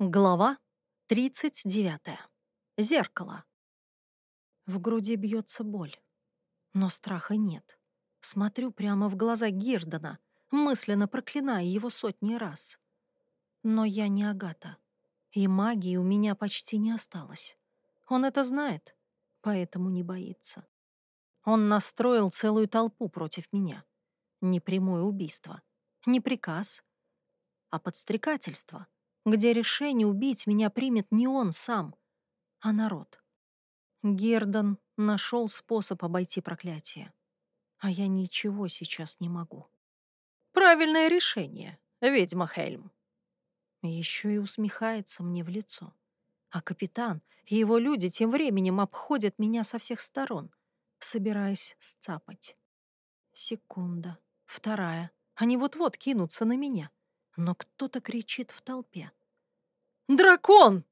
Глава 39. Зеркало. В груди бьется боль, но страха нет. Смотрю прямо в глаза Гирдона, мысленно проклиная его сотни раз. Но я не Агата, и магии у меня почти не осталось. Он это знает, поэтому не боится. Он настроил целую толпу против меня. Не прямое убийство, не приказ, а подстрекательство — где решение убить меня примет не он сам, а народ. Гердон нашел способ обойти проклятие, а я ничего сейчас не могу. Правильное решение, ведьма Хельм. Еще и усмехается мне в лицо. А капитан и его люди тем временем обходят меня со всех сторон, собираясь сцапать. Секунда, вторая. Они вот-вот кинутся на меня. Но кто-то кричит в толпе. «Дракон!»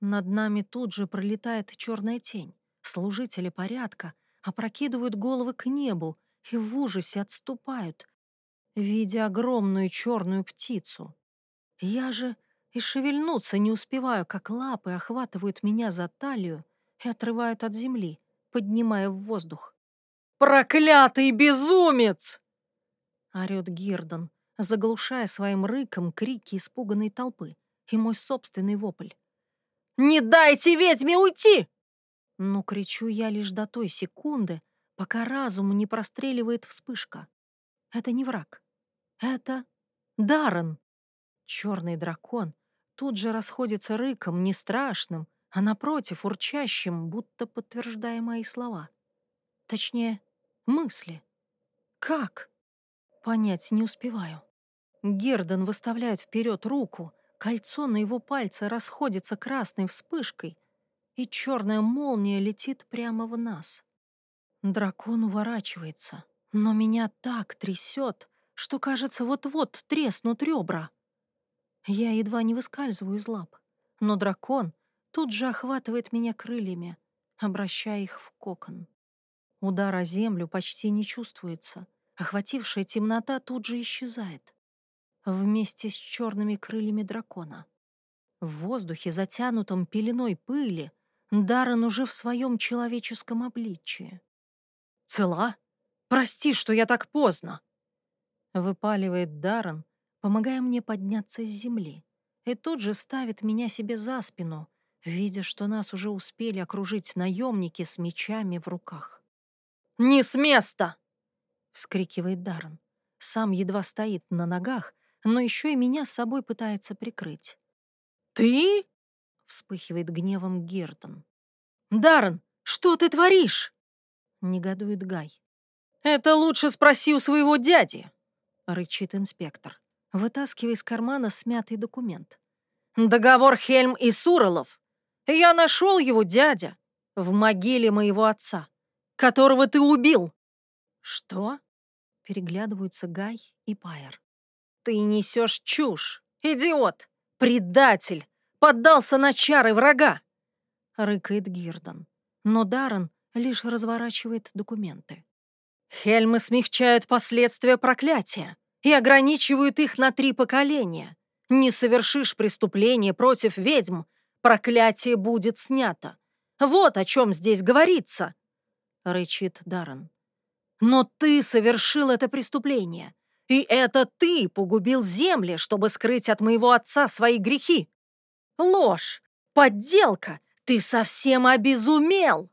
Над нами тут же пролетает черная тень. Служители порядка опрокидывают головы к небу и в ужасе отступают, видя огромную черную птицу. Я же и шевельнуться не успеваю, как лапы охватывают меня за талию и отрывают от земли, поднимая в воздух. «Проклятый безумец!» — орёт Гирдон, заглушая своим рыком крики испуганной толпы и мой собственный вопль. «Не дайте ведьме уйти!» Но кричу я лишь до той секунды, пока разум не простреливает вспышка. Это не враг. Это Даррен. Черный дракон тут же расходится рыком, не страшным, а напротив, урчащим, будто подтверждая мои слова. Точнее, мысли. Как? Понять не успеваю. Гердон выставляет вперед руку, Кольцо на его пальце расходится красной вспышкой, и черная молния летит прямо в нас. Дракон уворачивается, но меня так трясет, что, кажется, вот-вот треснут ребра. Я едва не выскальзываю из лап, но дракон тут же охватывает меня крыльями, обращая их в кокон. Удар о землю почти не чувствуется, охватившая темнота тут же исчезает вместе с черными крыльями дракона. В воздухе, затянутом пеленой пыли, Даррен уже в своем человеческом обличье. «Цела? Прости, что я так поздно!» Выпаливает Даррен, помогая мне подняться с земли, и тут же ставит меня себе за спину, видя, что нас уже успели окружить наемники с мечами в руках. «Не с места!» — вскрикивает Даррен. Сам едва стоит на ногах, но еще и меня с собой пытается прикрыть. «Ты?» — вспыхивает гневом Гертон. «Даррен, что ты творишь?» — негодует Гай. «Это лучше спроси у своего дяди», — рычит инспектор, вытаскивая из кармана смятый документ. «Договор Хельм и Суролов. Я нашел его дядя в могиле моего отца, которого ты убил». «Что?» — переглядываются Гай и Пайер. «Ты несешь чушь, идиот, предатель, поддался на чары врага!» — рыкает Гирдон. Но Даррен лишь разворачивает документы. «Хельмы смягчают последствия проклятия и ограничивают их на три поколения. Не совершишь преступление против ведьм, проклятие будет снято. Вот о чем здесь говорится!» — рычит Даррен. «Но ты совершил это преступление, и это ты погубил земли, чтобы скрыть от моего отца свои грехи. Ложь! Подделка! Ты совсем обезумел!»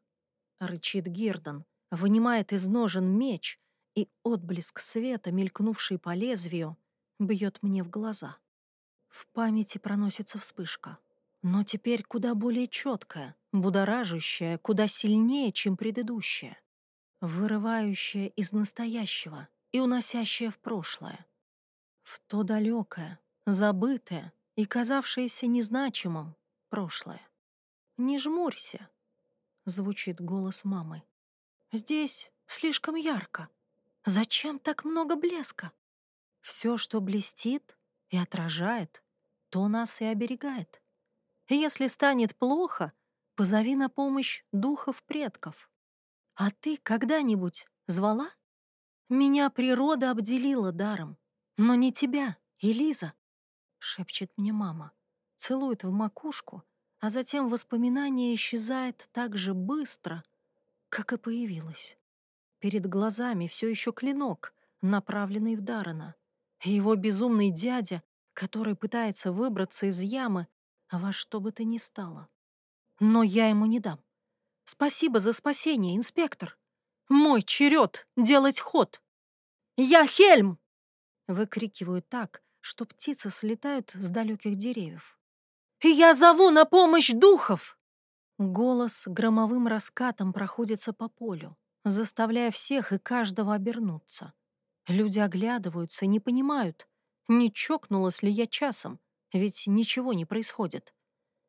Рычит Гирдон, вынимает из ножен меч, и отблеск света, мелькнувший по лезвию, бьет мне в глаза. В памяти проносится вспышка, но теперь куда более четкая, будоражащая, куда сильнее, чем предыдущая, вырывающая из настоящего — и уносящее в прошлое. В то далекое, забытое и казавшееся незначимым прошлое. «Не жмурься», — звучит голос мамы. «Здесь слишком ярко. Зачем так много блеска? Все, что блестит и отражает, то нас и оберегает. И если станет плохо, позови на помощь духов предков. А ты когда-нибудь звала?» Меня природа обделила даром, но не тебя, Элиза, шепчет мне мама. целует в макушку, а затем воспоминание исчезает так же быстро, как и появилось. Перед глазами все еще клинок, направленный в Дарана. Его безумный дядя, который пытается выбраться из ямы, во что бы то ни стало. Но я ему не дам. Спасибо за спасение, инспектор. Мой черед делать ход. Я Хельм! Выкрикиваю так, что птицы слетают с далеких деревьев. «Я зову на помощь духов!» Голос громовым раскатом проходится по полю, заставляя всех и каждого обернуться. Люди оглядываются, не понимают, не чокнулась ли я часом, ведь ничего не происходит.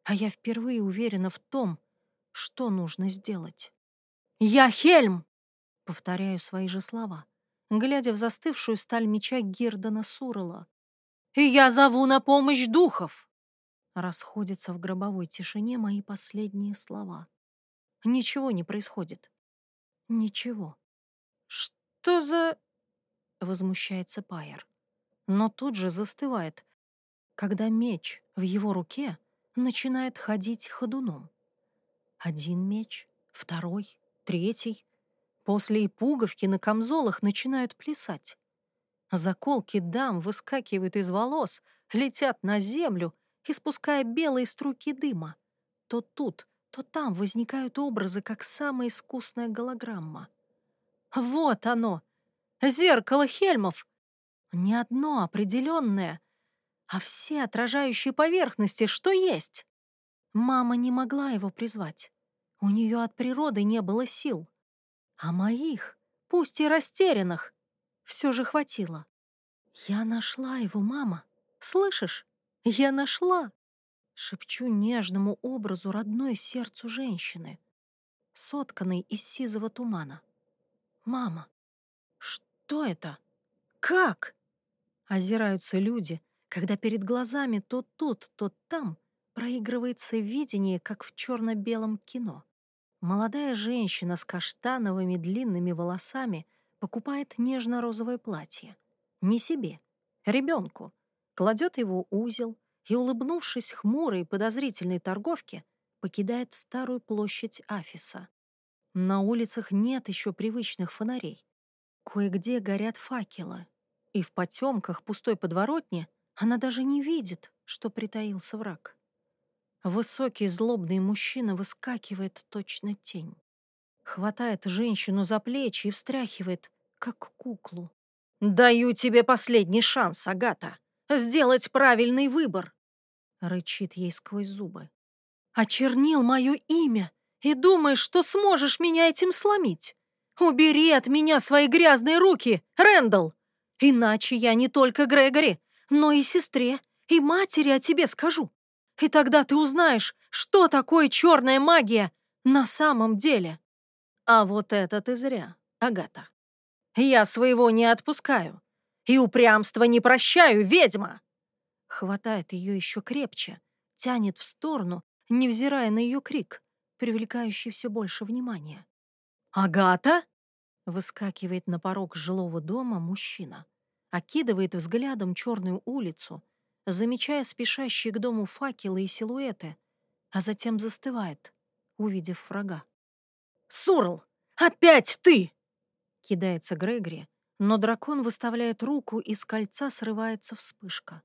А я впервые уверена в том, что нужно сделать. «Я Хельм!» — повторяю свои же слова, глядя в застывшую сталь меча Гирдона Сурала. «И я зову на помощь духов!» Расходятся в гробовой тишине мои последние слова. Ничего не происходит. Ничего. «Что за...» — возмущается Пайер. Но тут же застывает, когда меч в его руке начинает ходить ходуном. Один меч, второй, третий. После и пуговки на камзолах начинают плясать. Заколки дам выскакивают из волос, летят на землю, испуская белые струйки дыма. То тут, то там возникают образы, как самая искусная голограмма. Вот оно, зеркало Хельмов. Не одно определенное, а все отражающие поверхности, что есть. Мама не могла его призвать. У нее от природы не было сил. А моих, пусть и растерянных, все же хватило. Я нашла его, мама. Слышишь? Я нашла. Шепчу нежному образу родной сердцу женщины, сотканной из сизого тумана. Мама, что это? Как? Озираются люди, когда перед глазами то тут, то там проигрывается видение, как в черно-белом кино. Молодая женщина с каштановыми длинными волосами покупает нежно-розовое платье. Не себе, ребенку. Кладет его узел и, улыбнувшись хмурой подозрительной торговке, покидает старую площадь Афиса. На улицах нет еще привычных фонарей. Кое-где горят факелы, и в потемках пустой подворотни она даже не видит, что притаился враг. Высокий злобный мужчина выскакивает точно тень. Хватает женщину за плечи и встряхивает, как куклу. «Даю тебе последний шанс, Агата, сделать правильный выбор!» Рычит ей сквозь зубы. «Очернил мое имя и думаешь, что сможешь меня этим сломить? Убери от меня свои грязные руки, Рэндалл! Иначе я не только Грегори, но и сестре, и матери о тебе скажу. И тогда ты узнаешь, что такое черная магия на самом деле. А вот это ты зря, Агата. Я своего не отпускаю. И упрямство не прощаю, ведьма!» Хватает ее еще крепче, тянет в сторону, невзирая на ее крик, привлекающий все больше внимания. «Агата?» — выскакивает на порог жилого дома мужчина, окидывает взглядом черную улицу, замечая спешащие к дому факелы и силуэты, а затем застывает, увидев врага. «Сурл, опять ты!» — кидается Грегори, но дракон выставляет руку, и с кольца срывается вспышка.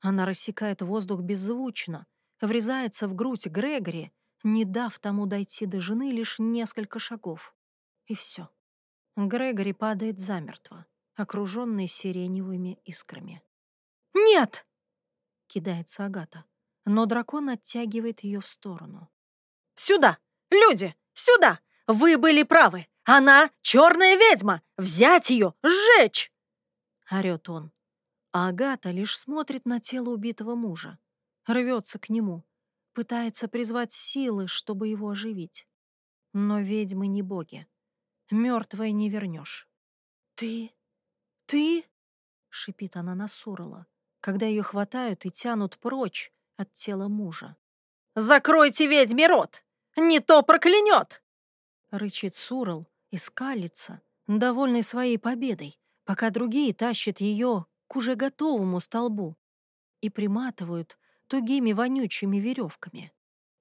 Она рассекает воздух беззвучно, врезается в грудь Грегори, не дав тому дойти до жены лишь несколько шагов. И все. Грегори падает замертво, окруженный сиреневыми искрами. «Нет!» Кидается Агата, но дракон оттягивает ее в сторону. «Сюда! Люди! Сюда! Вы были правы! Она черная ведьма! Взять ее! Сжечь!» Орет он. А Агата лишь смотрит на тело убитого мужа, рвется к нему, пытается призвать силы, чтобы его оживить. Но ведьмы не боги. Мертвое не вернешь. «Ты? Ты?» — шипит она на Сурала когда ее хватают и тянут прочь от тела мужа. «Закройте ведьме рот! Не то проклянет!» Рычит Сурал и скалится, довольный своей победой, пока другие тащат ее к уже готовому столбу и приматывают тугими вонючими веревками.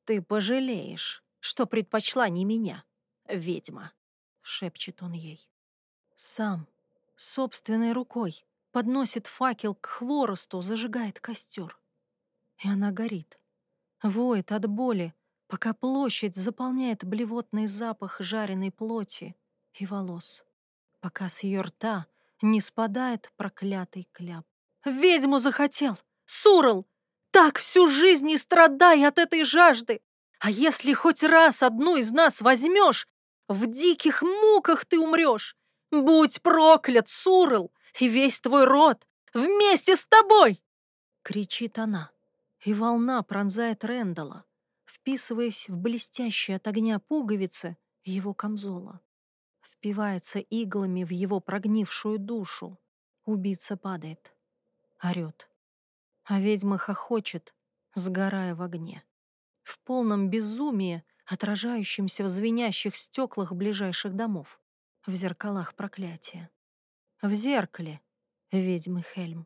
«Ты пожалеешь, что предпочла не меня, ведьма», — шепчет он ей. Сам, собственной рукой, подносит факел к хворосту, зажигает костер. И она горит, воет от боли, пока площадь заполняет блевотный запах жареной плоти и волос, пока с ее рта не спадает проклятый кляп. «Ведьму захотел! Сурал! Так всю жизнь и страдай от этой жажды! А если хоть раз одну из нас возьмешь, в диких муках ты умрешь! Будь проклят, Сурал, и весь твой род вместе с тобой!» Кричит она, и волна пронзает Рэндала, вписываясь в блестящие от огня пуговицы его камзола. Впивается иглами в его прогнившую душу. Убийца падает, орёт. А ведьма хохочет, сгорая в огне. В полном безумии, отражающемся в звенящих стеклах ближайших домов, в зеркалах проклятия. В зеркале ведьмы Хельм.